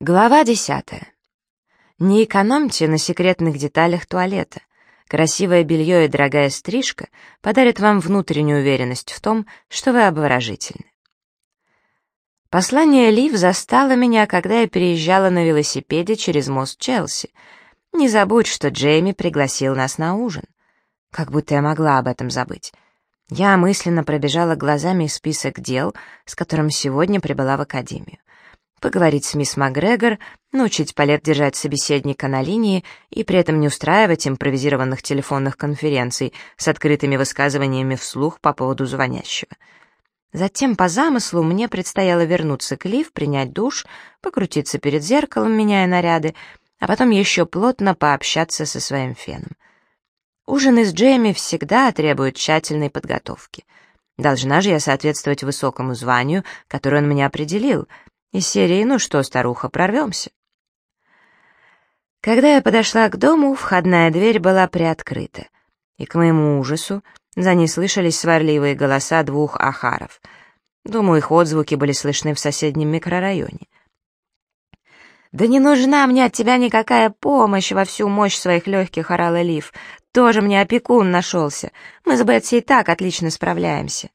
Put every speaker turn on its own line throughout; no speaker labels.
Глава десятая. Не экономьте на секретных деталях туалета. Красивое белье и дорогая стрижка подарят вам внутреннюю уверенность в том, что вы обворожительны. Послание Лив застало меня, когда я переезжала на велосипеде через мост Челси. Не забудь, что Джейми пригласил нас на ужин. Как будто я могла об этом забыть. Я мысленно пробежала глазами список дел, с которым сегодня прибыла в академию поговорить с мисс Макгрегор, научить Палет держать собеседника на линии и при этом не устраивать импровизированных телефонных конференций с открытыми высказываниями вслух по поводу звонящего. Затем, по замыслу, мне предстояло вернуться к Лив, принять душ, покрутиться перед зеркалом, меняя наряды, а потом еще плотно пообщаться со своим феном. Ужины с Джейми всегда требуют тщательной подготовки. Должна же я соответствовать высокому званию, которое он мне определил — из серии «Ну что, старуха, прорвемся?» Когда я подошла к дому, входная дверь была приоткрыта, и, к моему ужасу, за ней слышались сварливые голоса двух ахаров. Думаю, их отзвуки были слышны в соседнем микрорайоне. «Да не нужна мне от тебя никакая помощь во всю мощь своих легких», — орала Лив. «Тоже мне опекун нашелся. Мы с Бетси и так отлично справляемся».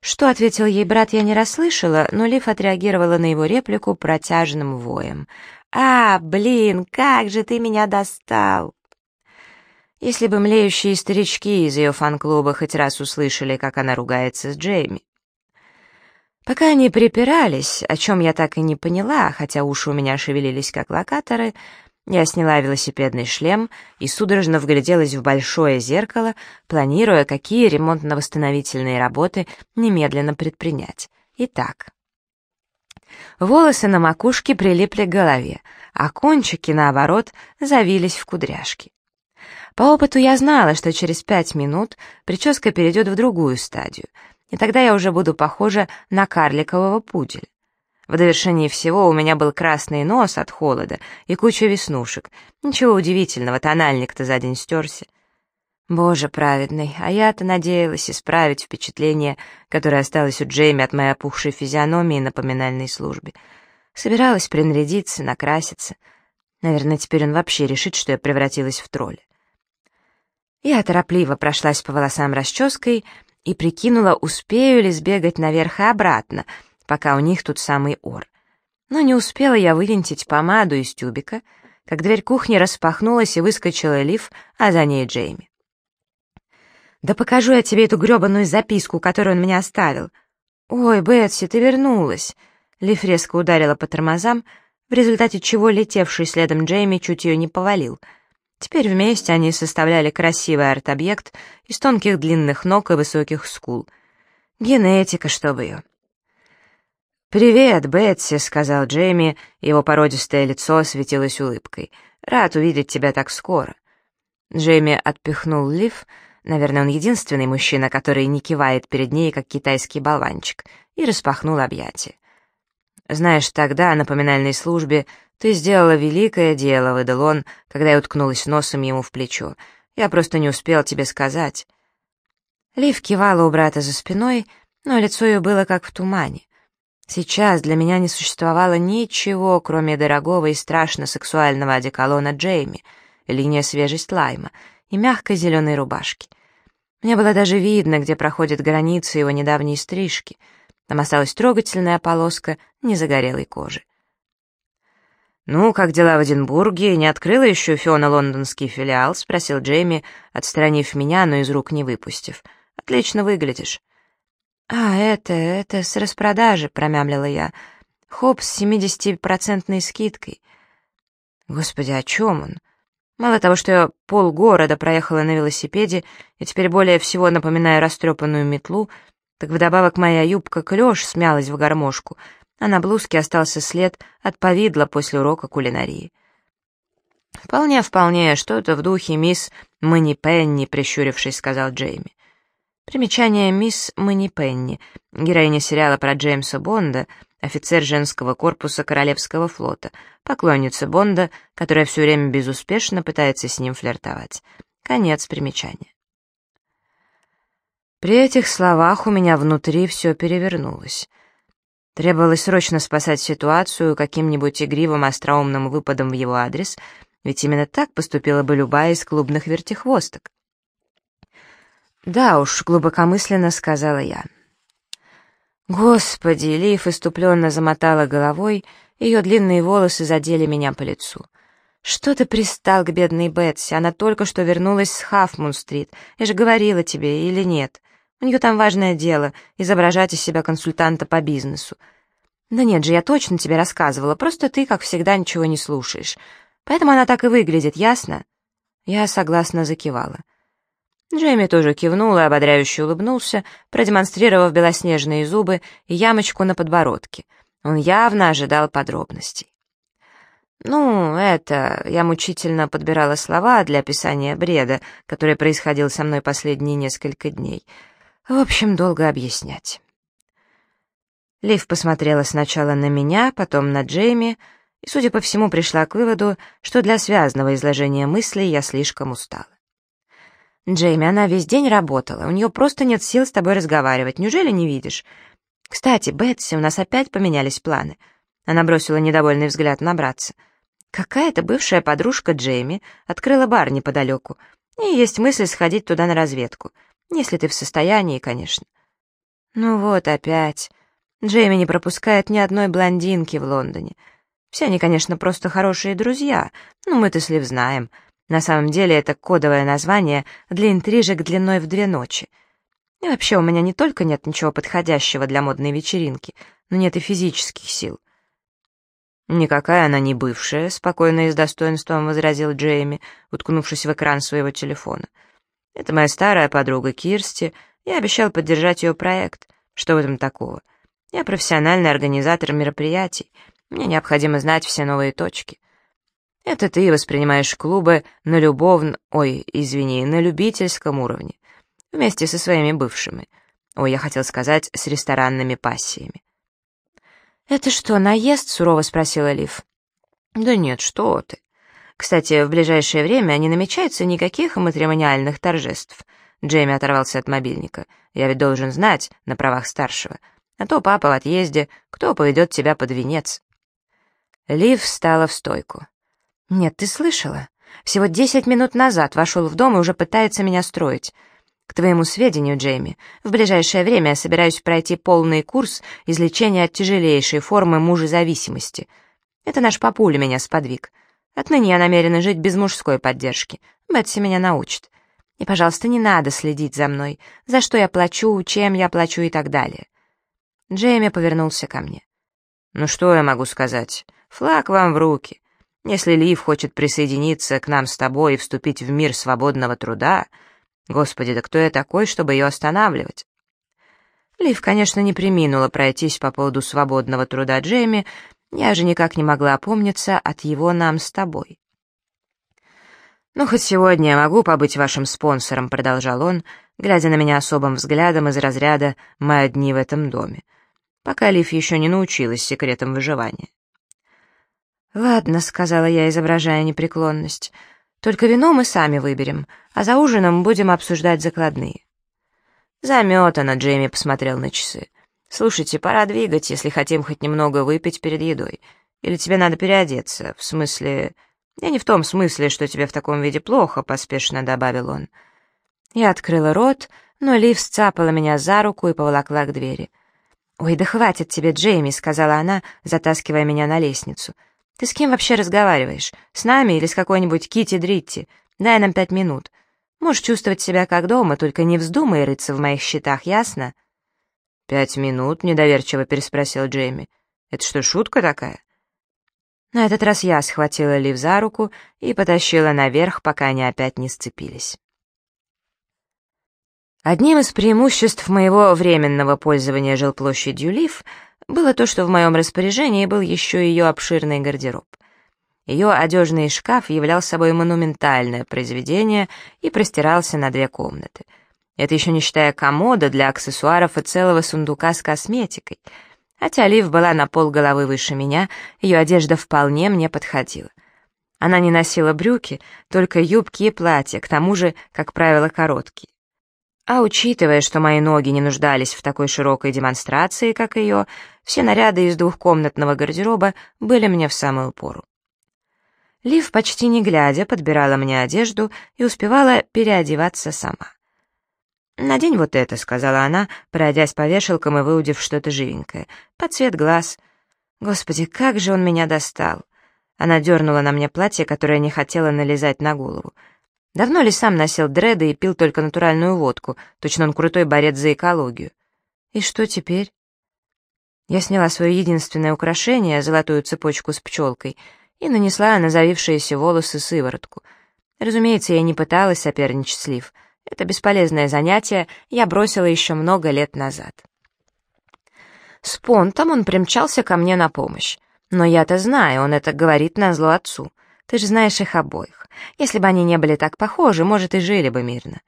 Что ответил ей брат, я не расслышала, но Лив отреагировала на его реплику протяжным воем. «А, блин, как же ты меня достал!» Если бы млеющие старички из ее фан-клуба хоть раз услышали, как она ругается с Джейми. Пока они припирались, о чем я так и не поняла, хотя уши у меня шевелились как локаторы, я сняла велосипедный шлем и судорожно вгляделась в большое зеркало, планируя, какие ремонтно-восстановительные работы немедленно предпринять. Итак. Волосы на макушке прилипли к голове, а кончики, наоборот, завились в кудряшки. По опыту я знала, что через пять минут прическа перейдет в другую стадию, и тогда я уже буду похожа на карликового пуделя. В довершении всего у меня был красный нос от холода и куча веснушек. Ничего удивительного, тональник-то за день стерся. Боже праведный, а я-то надеялась исправить впечатление, которое осталось у Джейми от моей опухшей физиономии на поминальной службе. Собиралась принарядиться, накраситься. Наверное, теперь он вообще решит, что я превратилась в тролля. Я торопливо прошлась по волосам расческой и прикинула, успею ли сбегать наверх и обратно — пока у них тут самый ор. Но не успела я вывинтить помаду из тюбика, как дверь кухни распахнулась и выскочила Лив, а за ней Джейми. «Да покажу я тебе эту грёбаную записку, которую он мне оставил». «Ой, Бетси, ты вернулась!» Лив резко ударила по тормозам, в результате чего летевший следом Джейми чуть ее не повалил. Теперь вместе они составляли красивый арт-объект из тонких длинных ног и высоких скул. Генетика, чтобы ее. «Привет, Бетси», — сказал Джейми, его породистое лицо осветилось улыбкой. «Рад увидеть тебя так скоро». Джейми отпихнул Лив, наверное, он единственный мужчина, который не кивает перед ней, как китайский болванчик, и распахнул объятия. «Знаешь, тогда, на поминальной службе, ты сделала великое дело», — выдал он, когда я уткнулась носом ему в плечо. «Я просто не успел тебе сказать». Лив кивала у брата за спиной, но лицо ее было как в тумане. Сейчас для меня не существовало ничего, кроме дорогого и страшно сексуального одеколона Джейми, линия свежесть лайма и мягкой зеленой рубашки. Мне было даже видно, где проходит граница его недавней стрижки. Там осталась трогательная полоска незагорелой кожи. «Ну, как дела в Эдинбурге? Не открыла еще Фиона лондонский филиал?» — спросил Джейми, отстранив меня, но из рук не выпустив. «Отлично выглядишь». «А, это, это с распродажи», — промямлила я. «Хоп с семидесятипроцентной скидкой». Господи, о чем он? Мало того, что я полгорода проехала на велосипеде и теперь более всего напоминаю растрепанную метлу, так вдобавок моя юбка клеш смялась в гармошку, а на блузке остался след от повидла после урока кулинарии. «Вполне, вполне, что-то в духе мисс Мэнни Пенни», — прищурившись, сказал Джейми. Примечание «Мисс Мэнни Пенни», героиня сериала про Джеймса Бонда, офицер женского корпуса Королевского флота, поклонница Бонда, которая все время безуспешно пытается с ним флиртовать. Конец примечания. При этих словах у меня внутри все перевернулось. Требовалось срочно спасать ситуацию каким-нибудь игривым остроумным выпадом в его адрес, ведь именно так поступила бы любая из клубных вертихвосток. «Да уж», — глубокомысленно сказала я. Господи, Лив иступленно замотала головой, ее длинные волосы задели меня по лицу. «Что ты пристал к бедной Бетси? Она только что вернулась с Хафмун-стрит. Я же говорила тебе, или нет? У нее там важное дело — изображать из себя консультанта по бизнесу. Да нет же, я точно тебе рассказывала, просто ты, как всегда, ничего не слушаешь. Поэтому она так и выглядит, ясно?» Я согласно закивала. Джейми тоже кивнул и ободряюще улыбнулся, продемонстрировав белоснежные зубы и ямочку на подбородке. Он явно ожидал подробностей. «Ну, это...» — я мучительно подбирала слова для описания бреда, который происходил со мной последние несколько дней. В общем, долго объяснять. Лив посмотрела сначала на меня, потом на Джейми, и, судя по всему, пришла к выводу, что для связанного изложения мыслей я слишком устала. «Джейми, она весь день работала, у нее просто нет сил с тобой разговаривать, неужели не видишь? Кстати, Бетси, у нас опять поменялись планы». Она бросила недовольный взгляд на братца. Какая-то бывшая подружка Джейми открыла бар неподалеку, и есть мысль сходить туда на разведку, если ты в состоянии, конечно. Ну вот опять. Джейми не пропускает ни одной блондинки в Лондоне. Все они, конечно, просто хорошие друзья, но мы-то с Лив знаем — на самом деле это кодовое название для интрижек длиной в две ночи. И вообще у меня не только нет ничего подходящего для модной вечеринки, но нет и физических сил. «Никакая она не бывшая», — спокойно и с достоинством возразил Джейми, уткнувшись в экран своего телефона. «Это моя старая подруга Кирсти. Я обещал поддержать ее проект. Что в этом такого? Я профессиональный организатор мероприятий. Мне необходимо знать все новые точки. Это ты воспринимаешь клубы на любовном, ой, извини, на любительском уровне, вместе со своими бывшими. Ой, я хотел сказать, с ресторанными пассиями. «Это что, наезд?» — сурово спросила Лив. «Да нет, что ты. Кстати, в ближайшее время не намечается никаких матримониальных торжеств». Джейми оторвался от мобильника. «Я ведь должен знать на правах старшего. А то папа в отъезде, кто поведет тебя под венец?» Лив встала в стойку. «Нет, ты слышала? Всего десять минут назад вошел в дом и уже пытается меня строить. К твоему сведению, Джейми, в ближайшее время я собираюсь пройти полный курс излечения от тяжелейшей формы мужезависимости. Это наш папуля меня сподвиг. Отныне я намерена жить без мужской поддержки. Бетси меня научит. И, пожалуйста, не надо следить за мной, за что я плачу, чем я плачу и так далее». Джейми повернулся ко мне. «Ну что я могу сказать? Флаг вам в руки. Если Лив хочет присоединиться к нам с тобой и вступить в мир свободного труда, господи, да кто я такой, чтобы ее останавливать? Лив, конечно, не приминула пройтись по поводу свободного труда Джейми, я же никак не могла опомниться от его нам с тобой. «Ну, хоть сегодня я могу побыть вашим спонсором», — продолжал он, глядя на меня особым взглядом из разряда «Мы одни в этом доме», пока Лив еще не научилась секретам выживания. «Ладно», — сказала я, изображая непреклонность. «Только вино мы сами выберем, а за ужином будем обсуждать закладные». Заметано, Джейми посмотрел на часы. «Слушайте, пора двигать, если хотим хоть немного выпить перед едой. Или тебе надо переодеться, в смысле...» «Я не в том смысле, что тебе в таком виде плохо», — поспешно добавил он. Я открыла рот, но Лив сцапала меня за руку и поволокла к двери. «Ой, да хватит тебе, Джейми», — сказала она, затаскивая меня на лестницу. Ты с кем вообще разговариваешь? С нами или с какой-нибудь Кити Дритти? Дай нам пять минут. Можешь чувствовать себя как дома, только не вздумай рыться в моих счетах, ясно?» «Пять минут?» — недоверчиво переспросил Джейми. «Это что, шутка такая?» На этот раз я схватила Лив за руку и потащила наверх, пока они опять не сцепились. Одним из преимуществ моего временного пользования жилплощадью Лив — было то, что в моем распоряжении был еще ее обширный гардероб. Ее одежный шкаф являл собой монументальное произведение и простирался на две комнаты. Это еще не считая комода для аксессуаров и целого сундука с косметикой. Хотя Лив была на пол головы выше меня, ее одежда вполне мне подходила. Она не носила брюки, только юбки и платья, к тому же, как правило, короткие. А учитывая, что мои ноги не нуждались в такой широкой демонстрации, как ее, все наряды из двухкомнатного гардероба были мне в самую пору. Лив, почти не глядя, подбирала мне одежду и успевала переодеваться сама. «Надень вот это», — сказала она, пройдясь по вешалкам и выудив что-то живенькое. «Под цвет глаз». Господи, как же он меня достал! Она дернула на мне платье, которое не хотела налезать на голову. Давно ли сам носил дреды и пил только натуральную водку? Точно он крутой борец за экологию. И что теперь? Я сняла свое единственное украшение, золотую цепочку с пчелкой, и нанесла на завившиеся волосы сыворотку. Разумеется, я не пыталась соперничать с Лив — это бесполезное занятие я бросила еще много лет назад. С понтом он примчался ко мне на помощь. Но я-то знаю, он это говорит на зло отцу. Ты же знаешь их обоих. Если бы они не были так похожи, может, и жили бы мирно.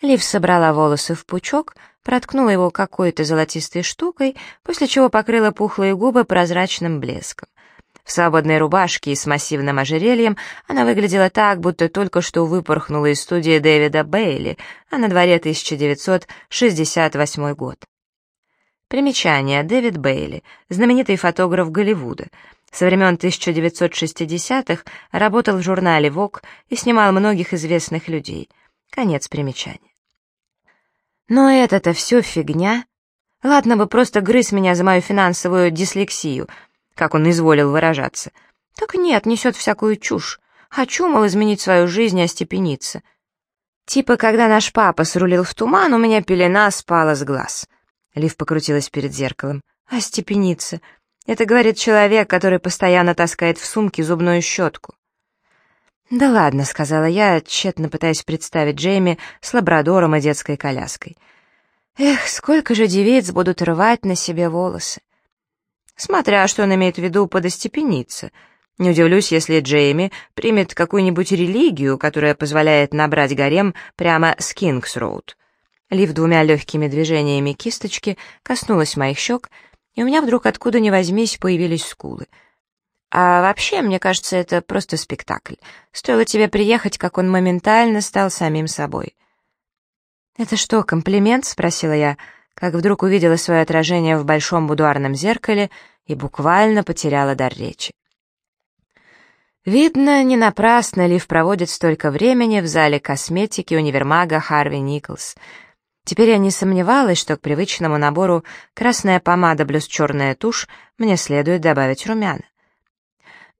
Лив собрала волосы в пучок, проткнула его какой-то золотистой штукой, после чего покрыла пухлые губы прозрачным блеском. В свободной рубашке и с массивным ожерельем она выглядела так, будто только что выпорхнула из студии Дэвида Бейли, а на дворе 1968 год. Примечание. Дэвид Бейли, знаменитый фотограф Голливуда. Со времен 1960-х работал в журнале Vogue и снимал многих известных людей. Конец примечания. Но это-то все фигня. Ладно бы просто грыз меня за мою финансовую дислексию — как он изволил выражаться. Так нет, несет всякую чушь. Хочу, мол, изменить свою жизнь и остепениться. Типа, когда наш папа срулил в туман, у меня пелена спала с глаз. Лив покрутилась перед зеркалом. Остепениться. Это говорит человек, который постоянно таскает в сумке зубную щетку. «Да ладно», — сказала я, тщетно пытаясь представить Джейми с лабрадором и детской коляской. «Эх, сколько же девиц будут рвать на себе волосы!» Смотря, что он имеет в виду под остепениться. Не удивлюсь, если Джейми примет какую-нибудь религию, которая позволяет набрать гарем прямо с Кингс-Роуд. Лив двумя легкими движениями кисточки коснулась моих щек, и у меня вдруг откуда ни возьмись появились скулы. А вообще, мне кажется, это просто спектакль. Стоило тебе приехать, как он моментально стал самим собой. «Это что, комплимент?» — спросила я, — как вдруг увидела свое отражение в большом будуарном зеркале и буквально потеряла дар речи. Видно, не напрасно Лив проводит столько времени в зале косметики универмага Харви Николс. Теперь я не сомневалась, что к привычному набору красная помада плюс черная тушь мне следует добавить румяна.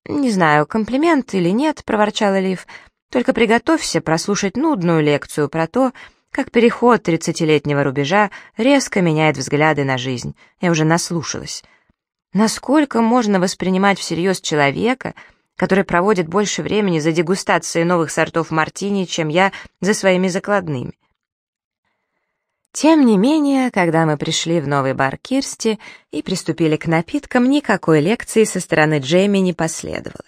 «Не знаю, комплимент или нет», — проворчала Лив, — «только приготовься прослушать нудную лекцию про то, как переход тридцатилетнего рубежа резко меняет взгляды на жизнь. Я уже наслушалась. Насколько можно воспринимать всерьез человека, который проводит больше времени за дегустацией новых сортов мартини, чем я за своими закладными? Тем не менее, когда мы пришли в новый бар Кирсти и приступили к напиткам, никакой лекции со стороны Джейми не последовало.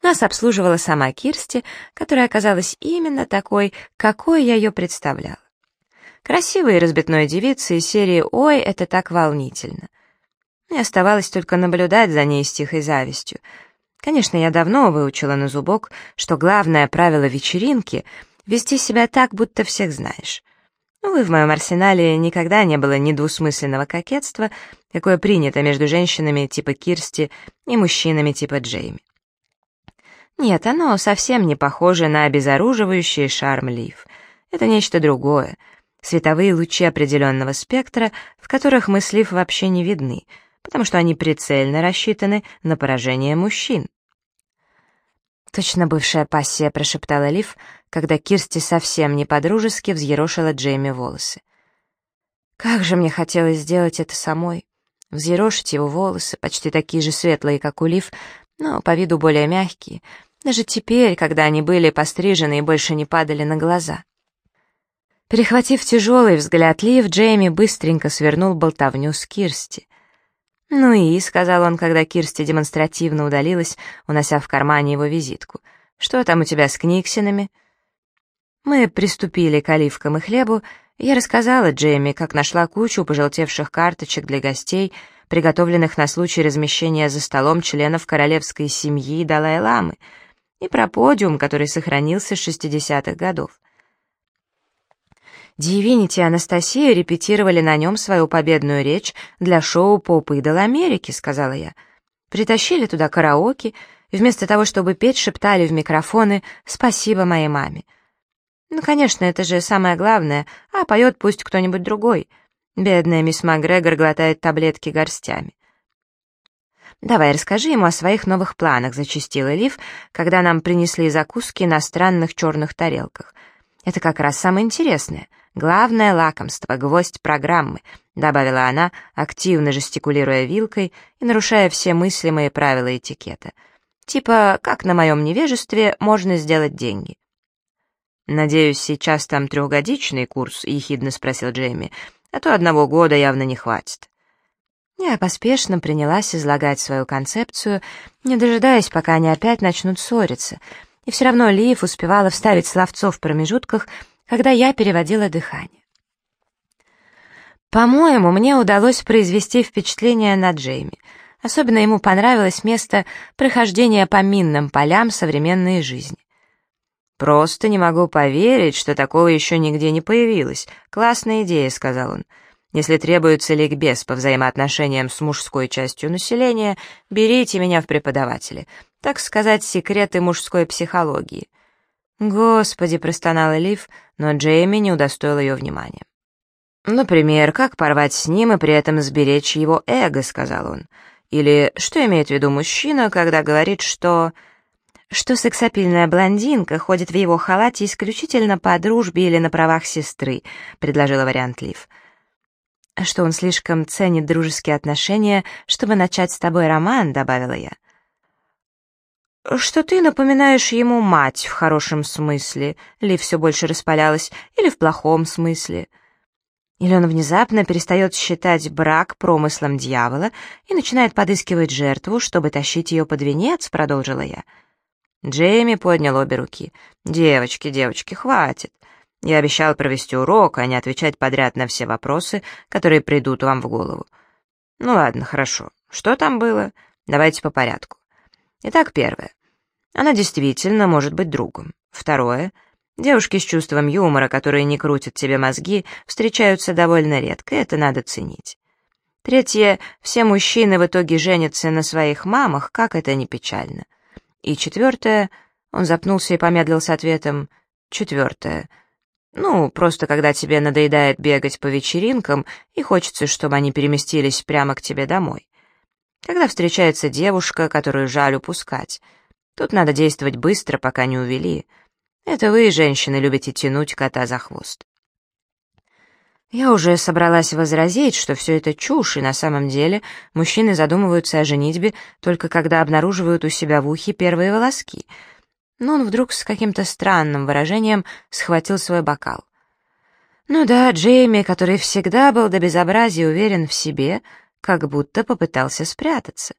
Нас обслуживала сама Кирсти, которая оказалась именно такой, какой я ее представляла. Красивая и разбитной девица из серии «Ой, это так волнительно». Мне оставалось только наблюдать за ней с тихой завистью. Конечно, я давно выучила на зубок, что главное правило вечеринки — вести себя так, будто всех знаешь. Увы, в моем арсенале никогда не было ни двусмысленного кокетства, какое принято между женщинами типа Кирсти и мужчинами типа Джейми. Нет, оно совсем не похоже на обезоруживающий шарм лив. Это нечто другое. Световые лучи определенного спектра, в которых мы с лив вообще не видны, потому что они прицельно рассчитаны на поражение мужчин. «Точно бывшая пассия», — прошептала Лив, когда Кирсти совсем не подружески взъерошила Джейми волосы. «Как же мне хотелось сделать это самой!» Взъерошить его волосы, почти такие же светлые, как у Лив, но по виду более мягкие — даже теперь, когда они были пострижены и больше не падали на глаза. Перехватив тяжелый взгляд Лив, Джейми быстренько свернул болтовню с Кирсти. «Ну и», — сказал он, когда Кирсти демонстративно удалилась, унося в кармане его визитку, — «что там у тебя с книгсинами?» Мы приступили к оливкам и хлебу, я рассказала Джейми, как нашла кучу пожелтевших карточек для гостей, приготовленных на случай размещения за столом членов королевской семьи Далай-ламы — и про подиум, который сохранился с 60-х годов. Дивинити и Анастасия репетировали на нем свою победную речь для шоу «Поп Идол Америки», — сказала я. Притащили туда караоке, и вместо того, чтобы петь, шептали в микрофоны «Спасибо моей маме». Ну, конечно, это же самое главное, а поет пусть кто-нибудь другой. Бедная мисс Макгрегор глотает таблетки горстями. «Давай, расскажи ему о своих новых планах», — зачастила Лив, когда нам принесли закуски на странных черных тарелках. «Это как раз самое интересное. Главное лакомство, гвоздь программы», — добавила она, активно жестикулируя вилкой и нарушая все мыслимые правила этикета. «Типа, как на моем невежестве можно сделать деньги?» «Надеюсь, сейчас там трехгодичный курс?» — ехидно спросил Джейми. «А то одного года явно не хватит». Я поспешно принялась излагать свою концепцию, не дожидаясь, пока они опять начнут ссориться, и все равно Лив успевала вставить словцо в промежутках, когда я переводила дыхание. По-моему, мне удалось произвести впечатление на Джейми. Особенно ему понравилось место прохождения по минным полям современной жизни. «Просто не могу поверить, что такого еще нигде не появилось. Классная идея», — сказал он. Если требуется ликбез по взаимоотношениям с мужской частью населения, берите меня в преподаватели. Так сказать, секреты мужской психологии. «Господи!» — простонала Лив, но Джейми не удостоил ее внимания. «Например, как порвать с ним и при этом сберечь его эго», — сказал он. Или что имеет в виду мужчина, когда говорит, что... Что сексапильная блондинка ходит в его халате исключительно по дружбе или на правах сестры, предложила вариант Лив. Что он слишком ценит дружеские отношения, чтобы начать с тобой роман», — добавила я. «Что ты напоминаешь ему мать в хорошем смысле», — Ли все больше распалялась, «или в плохом смысле». Или он внезапно перестает считать брак промыслом дьявола и начинает подыскивать жертву, чтобы тащить ее под венец, продолжила я. Джейми поднял обе руки. «Девочки, девочки, хватит. Я обещал провести урок, а не отвечать подряд на все вопросы, которые придут вам в голову. Ну ладно, хорошо. Что там было? Давайте по порядку. Итак, первое. Она действительно может быть другом. Второе. Девушки с чувством юмора, которые не крутят тебе мозги, встречаются довольно редко, это надо ценить. Третье. Все мужчины в итоге женятся на своих мамах, как это не печально. И четвертое. Он запнулся и помедлил с ответом. Четвертое. Ну, просто когда тебе надоедает бегать по вечеринкам и хочется, чтобы они переместились прямо к тебе домой. Когда встречается девушка, которую жаль упускать. Тут надо действовать быстро, пока не увели. Это вы, женщины, любите тянуть кота за хвост. Я уже собралась возразить, что все это чушь, и на самом деле мужчины задумываются о женитьбе только когда обнаруживают у себя в ухе первые волоски — но он вдруг с каким-то странным выражением схватил свой бокал. Ну да, Джейми, который всегда был до безобразия уверен в себе, как будто попытался спрятаться.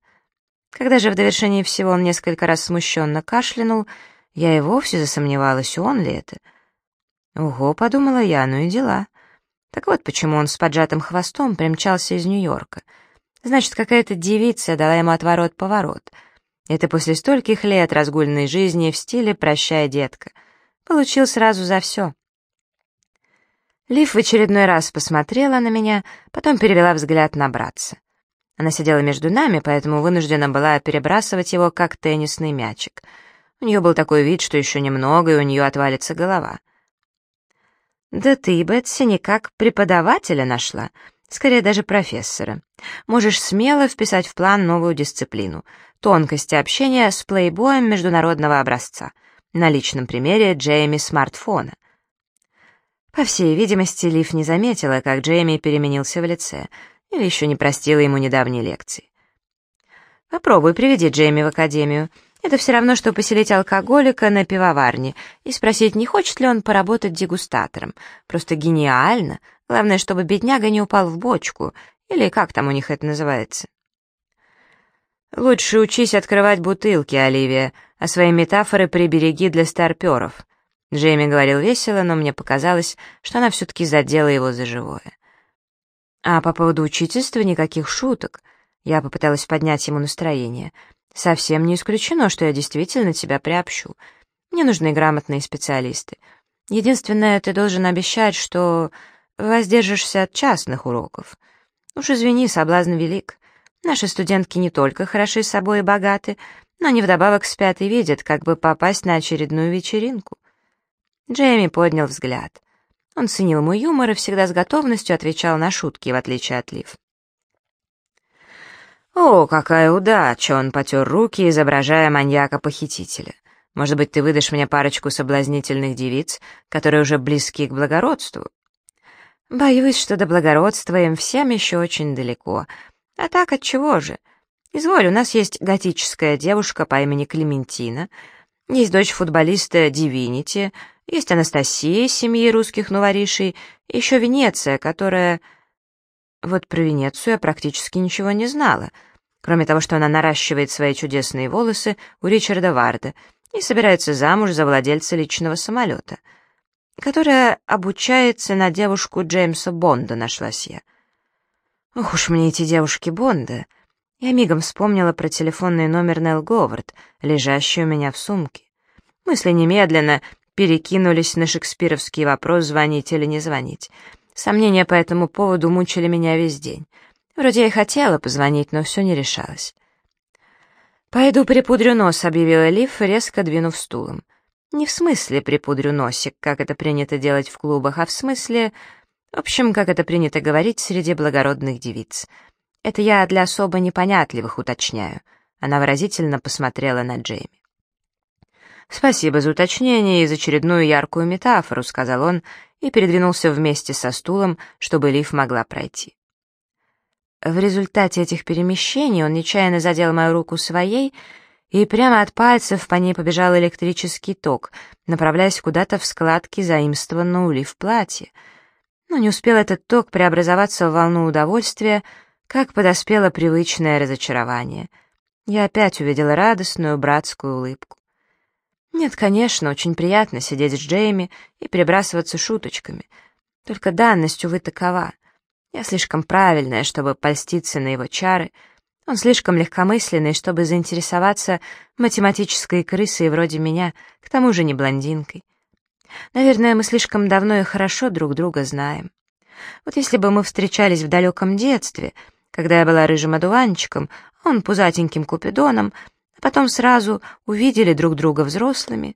Когда же в довершении всего он несколько раз смущенно кашлянул, я и вовсе засомневалась, он ли это. Ого, подумала я, ну и дела. Так вот почему он с поджатым хвостом примчался из Нью-Йорка. Значит, какая-то девица дала ему отворот-поворот — это после стольких лет разгульной жизни в стиле «прощай, детка». Получил сразу за все. Лив в очередной раз посмотрела на меня, потом перевела взгляд на братца. Она сидела между нами, поэтому вынуждена была перебрасывать его, как теннисный мячик. У нее был такой вид, что еще немного, и у нее отвалится голова. «Да ты, Бетси, никак преподавателя нашла», скорее даже профессора. Можешь смело вписать в план новую дисциплину — тонкости общения с плейбоем международного образца, на личном примере Джейми смартфона. По всей видимости, Лив не заметила, как Джейми переменился в лице, или еще не простила ему недавней лекции. «Попробуй, приведи Джейми в академию. Это все равно, что поселить алкоголика на пивоварне и спросить, не хочет ли он поработать дегустатором. Просто гениально, Главное, чтобы бедняга не упал в бочку, или как там у них это называется. Лучше учись открывать бутылки, Оливия, а свои метафоры прибереги для старперов. Джейми говорил весело, но мне показалось, что она все-таки задела его за живое. А по поводу учительства никаких шуток. Я попыталась поднять ему настроение. Совсем не исключено, что я действительно тебя приобщу. Мне нужны грамотные специалисты. Единственное, ты должен обещать, что воздержишься от частных уроков. Уж извини, соблазн велик. Наши студентки не только хороши собой и богаты, но они вдобавок спят и видят, как бы попасть на очередную вечеринку. Джейми поднял взгляд. Он ценил мой юмор и всегда с готовностью отвечал на шутки, в отличие от Лив. «О, какая удача!» — он потер руки, изображая маньяка-похитителя. «Может быть, ты выдашь мне парочку соблазнительных девиц, которые уже близки к благородству?» «Боюсь, что до благородства им всем еще очень далеко. А так от чего же? Изволь, у нас есть готическая девушка по имени Клементина, есть дочь футболиста Дивинити, есть Анастасия из семьи русских новоришей, еще Венеция, которая... Вот про Венецию я практически ничего не знала, кроме того, что она наращивает свои чудесные волосы у Ричарда Варда и собирается замуж за владельца личного самолета, которая обучается на девушку Джеймса Бонда, нашлась я. Ох уж мне эти девушки Бонда. Я мигом вспомнила про телефонный номер Нелл Говард, лежащий у меня в сумке. Мысли немедленно перекинулись на шекспировский вопрос «звонить или не звонить». Сомнения по этому поводу мучили меня весь день. Вроде я и хотела позвонить, но все не решалось. «Пойду припудрю нос», — объявила Лив, резко двинув стулом. Не в смысле припудрю носик, как это принято делать в клубах, а в смысле... В общем, как это принято говорить среди благородных девиц. Это я для особо непонятливых уточняю. Она выразительно посмотрела на Джейми. «Спасибо за уточнение и за очередную яркую метафору», — сказал он и передвинулся вместе со стулом, чтобы Лив могла пройти. В результате этих перемещений он нечаянно задел мою руку своей, и прямо от пальцев по ней побежал электрический ток, направляясь куда-то в складки заимствованного у Лив платья. Но не успел этот ток преобразоваться в волну удовольствия, как подоспело привычное разочарование. Я опять увидела радостную братскую улыбку. Нет, конечно, очень приятно сидеть с Джейми и перебрасываться шуточками. Только данность, увы, такова. Я слишком правильная, чтобы польститься на его чары. Он слишком легкомысленный, чтобы заинтересоваться математической крысой вроде меня, к тому же не блондинкой. Наверное, мы слишком давно и хорошо друг друга знаем. Вот если бы мы встречались в далеком детстве, когда я была рыжим одуванчиком, а он пузатеньким купидоном, потом сразу увидели друг друга взрослыми.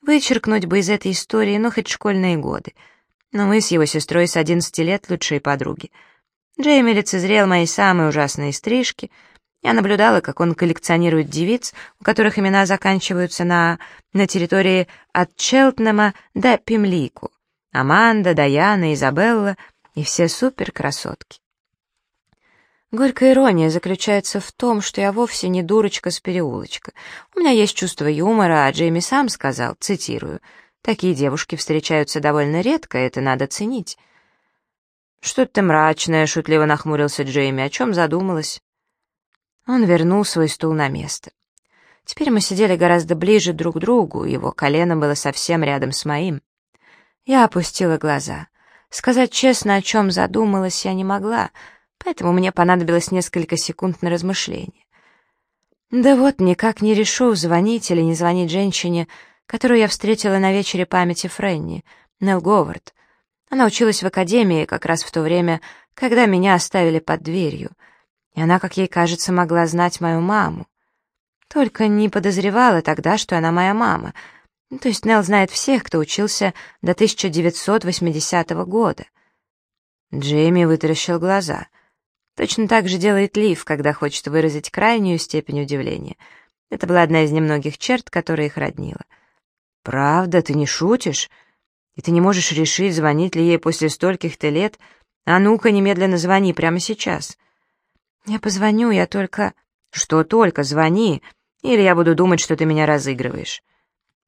Вычеркнуть бы из этой истории, ну, хоть школьные годы. Но мы с его сестрой с 11 лет лучшие подруги. Джейми лицезрел мои самые ужасные стрижки. Я наблюдала, как он коллекционирует девиц, у которых имена заканчиваются на... на территории от Челтнема до Пимлику. Аманда, Даяна, Изабелла и все суперкрасотки. Горькая ирония заключается в том, что я вовсе не дурочка с переулочка. У меня есть чувство юмора, а Джейми сам сказал, цитирую, «Такие девушки встречаются довольно редко, это надо ценить». «Что ты мрачное», — шутливо нахмурился Джейми, «о чем задумалась?» Он вернул свой стул на место. Теперь мы сидели гораздо ближе друг к другу, его колено было совсем рядом с моим. Я опустила глаза. Сказать честно, о чем задумалась, я не могла — поэтому мне понадобилось несколько секунд на размышление. Да вот, никак не решу, звонить или не звонить женщине, которую я встретила на вечере памяти Френни, Нелл Говард. Она училась в академии как раз в то время, когда меня оставили под дверью, и она, как ей кажется, могла знать мою маму. Только не подозревала тогда, что она моя мама. То есть Нелл знает всех, кто учился до 1980 года. Джейми вытаращил глаза. Точно так же делает Лив, когда хочет выразить крайнюю степень удивления. Это была одна из немногих черт, которая их роднила. «Правда, ты не шутишь? И ты не можешь решить, звонить ли ей после стольких-то лет? А ну-ка, немедленно звони, прямо сейчас». «Я позвоню, я только...» «Что только? Звони, или я буду думать, что ты меня разыгрываешь».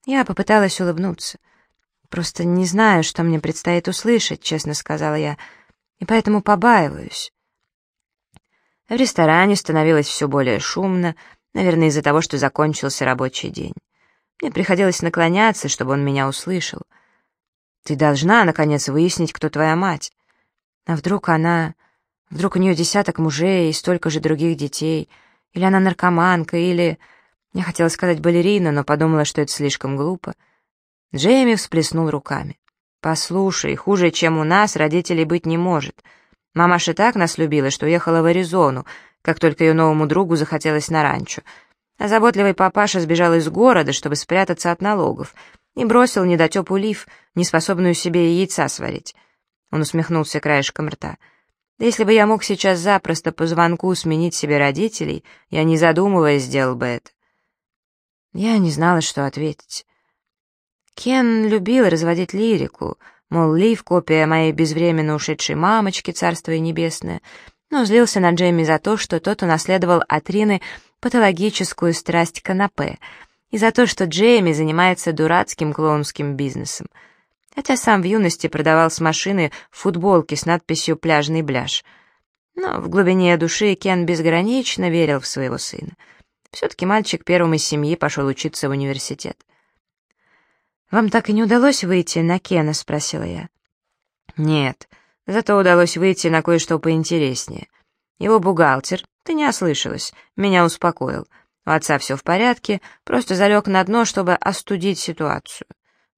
Я попыталась улыбнуться. «Просто не знаю, что мне предстоит услышать», — честно сказала я, — «и поэтому побаиваюсь». В ресторане становилось все более шумно, наверное, из-за того, что закончился рабочий день. Мне приходилось наклоняться, чтобы он меня услышал. «Ты должна, наконец, выяснить, кто твоя мать. А вдруг она... Вдруг у нее десяток мужей и столько же других детей, или она наркоманка, или...» Я хотела сказать балерина, но подумала, что это слишком глупо. Джейми всплеснул руками. «Послушай, хуже, чем у нас, родителей быть не может. Мамаша так нас любила, что уехала в Аризону, как только ее новому другу захотелось на ранчо. А заботливый папаша сбежал из города, чтобы спрятаться от налогов, и бросил недотепу Лив, неспособную себе и яйца сварить. Он усмехнулся краешком рта. Да если бы я мог сейчас запросто по звонку сменить себе родителей, я, не задумываясь, сделал бы это. Я не знала, что ответить. Кен любил разводить лирику, мол, Лив — копия моей безвременно ушедшей мамочки, царство и небесное, но злился на Джейми за то, что тот унаследовал от Рины патологическую страсть к канапе, и за то, что Джейми занимается дурацким клоунским бизнесом, хотя сам в юности продавал с машины футболки с надписью «Пляжный бляж». Но в глубине души Кен безгранично верил в своего сына. Все-таки мальчик первым из семьи пошел учиться в университет. «Вам так и не удалось выйти на Кена?» — спросила я. «Нет, зато удалось выйти на кое-что поинтереснее. Его бухгалтер, ты не ослышалась, меня успокоил. У отца все в порядке, просто залег на дно, чтобы остудить ситуацию.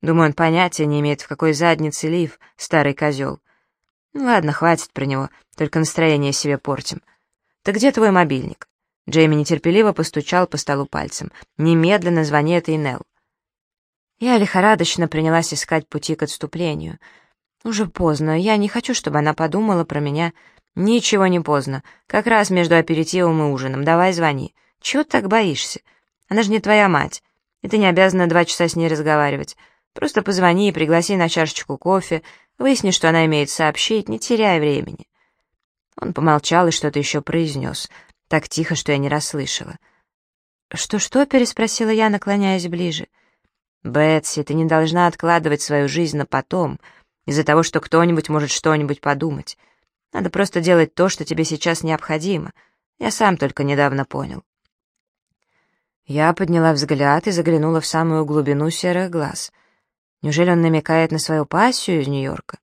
Думаю, он понятия не имеет, в какой заднице лив, старый козел. Ну ладно, хватит про него, только настроение себе портим. Так где твой мобильник?» Джейми нетерпеливо постучал по столу пальцем. «Немедленно звони этой Нелл. Я лихорадочно принялась искать пути к отступлению. Уже поздно, я не хочу, чтобы она подумала про меня. Ничего не поздно, как раз между аперитивом и ужином. Давай звони. Чего ты так боишься? Она же не твоя мать, и ты не обязана два часа с ней разговаривать. Просто позвони и пригласи на чашечку кофе, выясни, что она имеет сообщить, не теряя времени. Он помолчал и что-то еще произнес, так тихо, что я не расслышала. «Что-что?» — переспросила я, наклоняясь ближе. — «Бетси, ты не должна откладывать свою жизнь на потом, из-за того, что кто-нибудь может что-нибудь подумать. Надо просто делать то, что тебе сейчас необходимо. Я сам только недавно понял». Я подняла взгляд и заглянула в самую глубину серых глаз. Неужели он намекает на свою пассию из Нью-Йорка?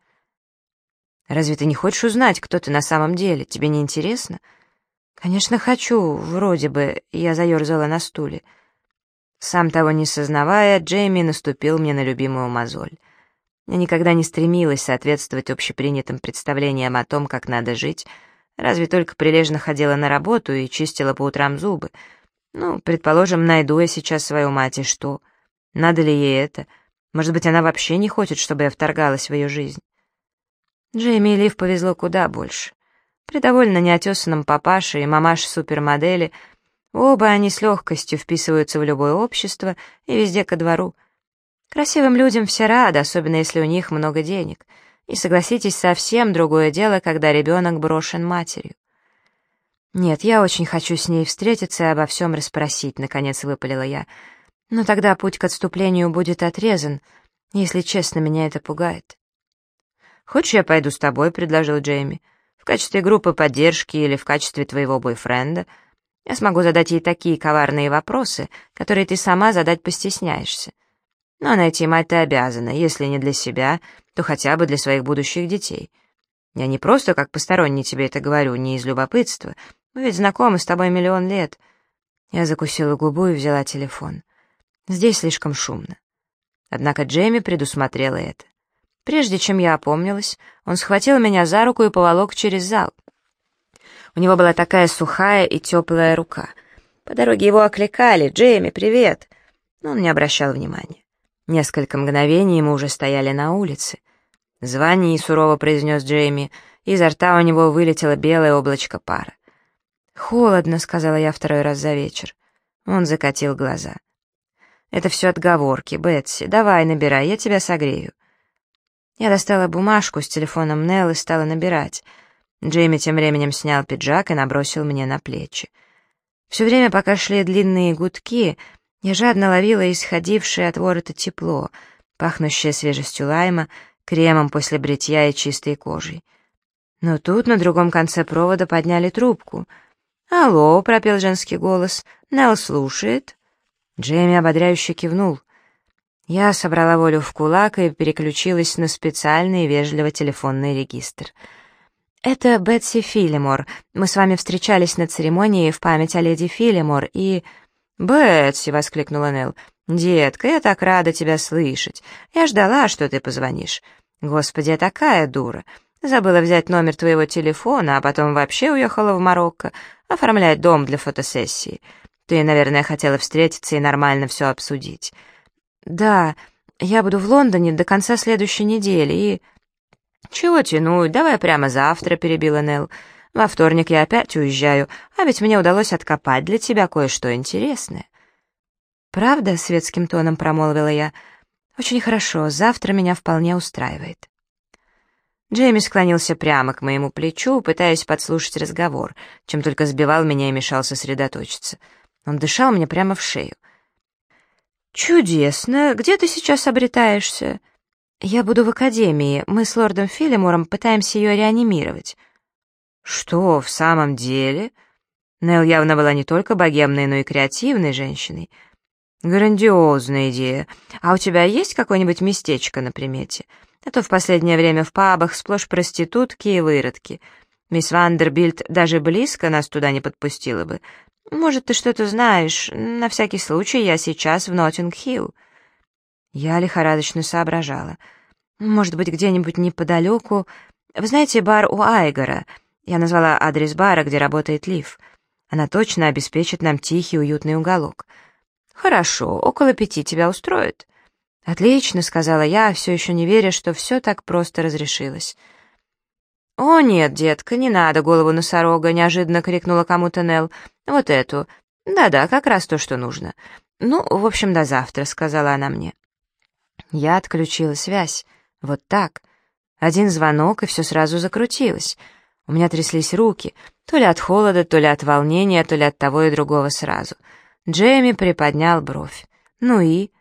«Разве ты не хочешь узнать, кто ты на самом деле? Тебе не интересно?» «Конечно, хочу, вроде бы», — я заерзала на стуле. Сам того не сознавая, Джейми наступил мне на любимую мозоль. Я никогда не стремилась соответствовать общепринятым представлениям о том, как надо жить, разве только прилежно ходила на работу и чистила по утрам зубы. Ну, предположим, найду я сейчас свою мать, и что? Надо ли ей это? Может быть, она вообще не хочет, чтобы я вторгалась в ее жизнь? Джейми и Лив повезло куда больше. При довольно неотесанном папаше и мамаше-супермодели — Оба они с легкостью вписываются в любое общество и везде ко двору. Красивым людям все рады, особенно если у них много денег. И согласитесь, совсем другое дело, когда ребенок брошен матерью. «Нет, я очень хочу с ней встретиться и обо всем расспросить», — наконец выпалила я. «Но тогда путь к отступлению будет отрезан. Если честно, меня это пугает». «Хочешь, я пойду с тобой?» — предложил Джейми. «В качестве группы поддержки или в качестве твоего бойфренда?» Я смогу задать ей такие коварные вопросы, которые ты сама задать постесняешься. Но найти мать ты обязана, если не для себя, то хотя бы для своих будущих детей. Я не просто как посторонний тебе это говорю, не из любопытства. Мы ведь знакомы с тобой миллион лет. Я закусила губу и взяла телефон. Здесь слишком шумно. Однако Джейми предусмотрела это. Прежде чем я опомнилась, он схватил меня за руку и поволок через зал. У него была такая сухая и теплая рука. По дороге его окликали «Джейми, привет!» Но он не обращал внимания. Несколько мгновений мы уже стояли на улице. «Звони», — сурово произнес Джейми, и изо рта у него вылетело белое облачко пара. «Холодно», — сказала я второй раз за вечер. Он закатил глаза. «Это все отговорки, Бетси. Давай, набирай, я тебя согрею». Я достала бумажку с телефоном Нелл и стала набирать — Джейми тем временем снял пиджак и набросил мне на плечи. Все время, пока шли длинные гудки, я жадно ловила исходившее от ворота тепло, пахнущее свежестью лайма, кремом после бритья и чистой кожей. Но тут на другом конце провода подняли трубку. «Алло», — пропел женский голос, — «Нелл слушает». Джейми ободряюще кивнул. Я собрала волю в кулак и переключилась на специальный вежливо телефонный регистр — «Это Бетси Филимор. Мы с вами встречались на церемонии в память о леди Филимор и...» «Бетси!» — воскликнула Нелл. «Детка, я так рада тебя слышать. Я ждала, что ты позвонишь. Господи, я такая дура. Забыла взять номер твоего телефона, а потом вообще уехала в Марокко оформлять дом для фотосессии. Ты, наверное, хотела встретиться и нормально все обсудить». «Да, я буду в Лондоне до конца следующей недели и...» «Чего тянуть? Давай прямо завтра», — перебила Нелл. «Во вторник я опять уезжаю, а ведь мне удалось откопать для тебя кое-что интересное». «Правда?» — светским тоном промолвила я. «Очень хорошо, завтра меня вполне устраивает». Джейми склонился прямо к моему плечу, пытаясь подслушать разговор, чем только сбивал меня и мешал сосредоточиться. Он дышал мне прямо в шею. «Чудесно! Где ты сейчас обретаешься?» «Я буду в академии. Мы с лордом Филимором пытаемся ее реанимировать». «Что, в самом деле?» Нелл явно была не только богемной, но и креативной женщиной. «Грандиозная идея. А у тебя есть какое-нибудь местечко на примете? А то в последнее время в пабах сплошь проститутки и выродки. Мисс Вандербильд даже близко нас туда не подпустила бы. Может, ты что-то знаешь? На всякий случай я сейчас в Ноттинг-Хилл». Я лихорадочно соображала. Может быть, где-нибудь неподалеку... Вы знаете бар у Айгора? Я назвала адрес бара, где работает Лив. Она точно обеспечит нам тихий, уютный уголок. Хорошо, около пяти тебя устроит. Отлично, сказала я, все еще не веря, что все так просто разрешилось. «О, нет, детка, не надо голову носорога!» — неожиданно крикнула кому-то Нелл. «Вот эту. Да-да, как раз то, что нужно. Ну, в общем, до завтра», — сказала она мне. Я отключила связь. Вот так. Один звонок, и все сразу закрутилось. У меня тряслись руки, то ли от холода, то ли от волнения, то ли от того и другого сразу. Джейми приподнял бровь. «Ну и?»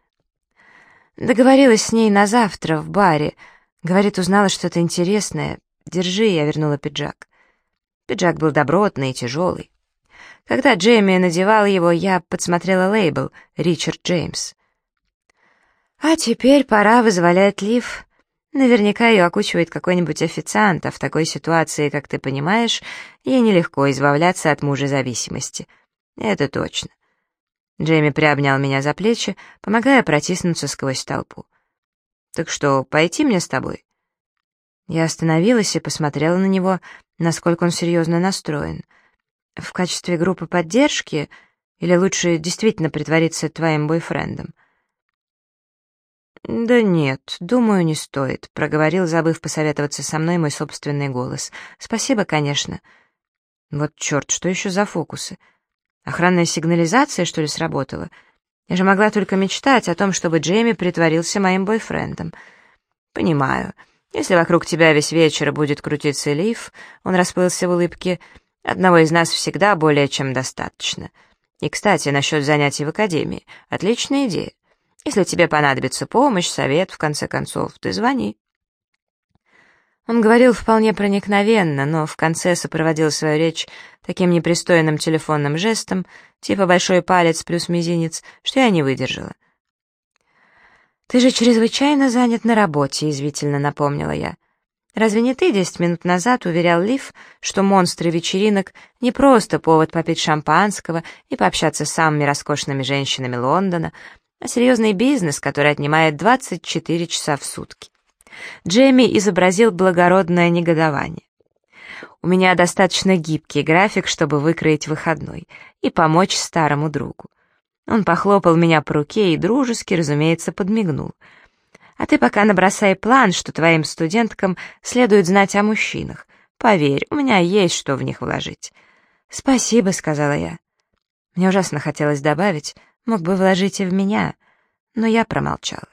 Договорилась с ней на завтра в баре. Говорит, узнала что-то интересное. «Держи», — я вернула пиджак. Пиджак был добротный и тяжелый. Когда Джейми надевал его, я подсмотрела лейбл «Ричард Джеймс». А теперь пора вызволять Лив. Наверняка ее окучивает какой-нибудь официант, а в такой ситуации, как ты понимаешь, ей нелегко избавляться от мужа зависимости. Это точно. Джейми приобнял меня за плечи, помогая протиснуться сквозь толпу. «Так что, пойти мне с тобой?» Я остановилась и посмотрела на него, насколько он серьезно настроен. «В качестве группы поддержки или лучше действительно притвориться твоим бойфрендом?» «Да нет, думаю, не стоит», — проговорил, забыв посоветоваться со мной мой собственный голос. «Спасибо, конечно». «Вот черт, что еще за фокусы? Охранная сигнализация, что ли, сработала? Я же могла только мечтать о том, чтобы Джейми притворился моим бойфрендом». «Понимаю. Если вокруг тебя весь вечер будет крутиться лиф, он расплылся в улыбке, одного из нас всегда более чем достаточно. И, кстати, насчет занятий в академии. Отличная идея. Если тебе понадобится помощь, совет, в конце концов, ты звони». Он говорил вполне проникновенно, но в конце сопроводил свою речь таким непристойным телефонным жестом, типа большой палец плюс мизинец, что я не выдержала. «Ты же чрезвычайно занят на работе», — извительно напомнила я. «Разве не ты десять минут назад уверял Лив, что монстры вечеринок — не просто повод попить шампанского и пообщаться с самыми роскошными женщинами Лондона, а серьезный бизнес, который отнимает 24 часа в сутки. Джейми изобразил благородное негодование. У меня достаточно гибкий график, чтобы выкроить выходной и помочь старому другу. Он похлопал меня по руке и дружески, разумеется, подмигнул. А ты пока набросай план, что твоим студенткам следует знать о мужчинах. Поверь, у меня есть что в них вложить. «Спасибо», — сказала я. Мне ужасно хотелось добавить, Мог бы вложить и в меня, но я промолчала.